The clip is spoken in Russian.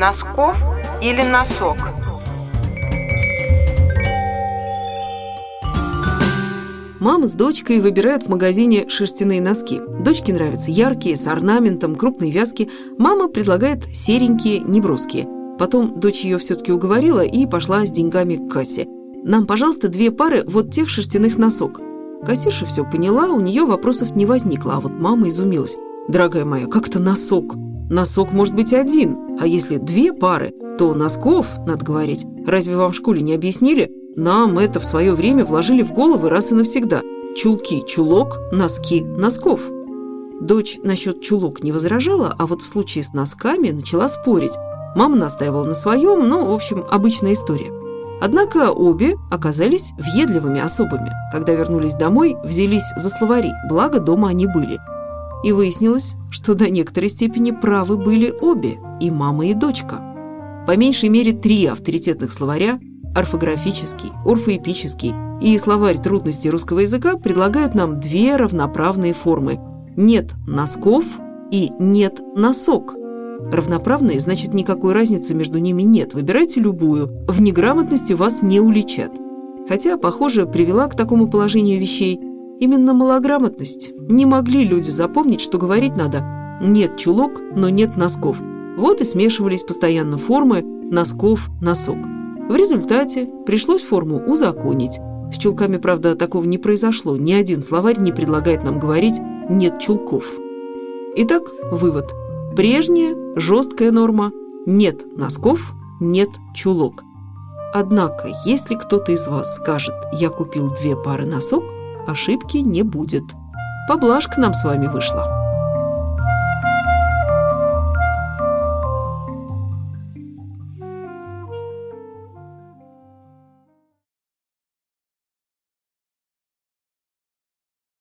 носков или носок? Мама с дочкой выбирают в магазине шерстяные носки. Дочке нравятся яркие, с орнаментом, крупные вязки. Мама предлагает серенькие, неброские. Потом дочь ее все-таки уговорила и пошла с деньгами к кассе. «Нам, пожалуйста, две пары вот тех шерстяных носок». Кассирша все поняла, у нее вопросов не возникло, а вот мама изумилась. «Дорогая моя, как это носок? Носок может быть один, а если две пары, то носков, надо говорить. Разве вам в школе не объяснили? Нам это в свое время вложили в головы раз и навсегда. Чулки – чулок, носки – носков. Дочь насчет чулок не возражала, а вот в случае с носками начала спорить. Мама настаивала на своем, но, в общем, обычная история. Однако обе оказались въедливыми особами. Когда вернулись домой, взялись за словари, благо дома они были. И выяснилось, что до некоторой степени правы были обе, и мама, и дочка. По меньшей мере три авторитетных словаря орфографический, орфоэпический и словарь трудностей русского языка предлагают нам две равноправные формы «нет носков» и «нет носок». Равноправные, значит, никакой разницы между ними нет. Выбирайте любую. В неграмотности вас не уличат. Хотя, похоже, привела к такому положению вещей именно малограмотность. Не могли люди запомнить, что говорить надо «нет чулок, но нет носков». Вот и смешивались постоянно формы «носков», «носок». В результате пришлось форму узаконить. С чулками, правда, такого не произошло. Ни один словарь не предлагает нам говорить «нет чулков». Итак, вывод. Прежняя жесткая норма «нет носков, нет чулок». Однако, если кто-то из вас скажет «я купил две пары носок», ошибки не будет. Поблажка нам с вами вышла.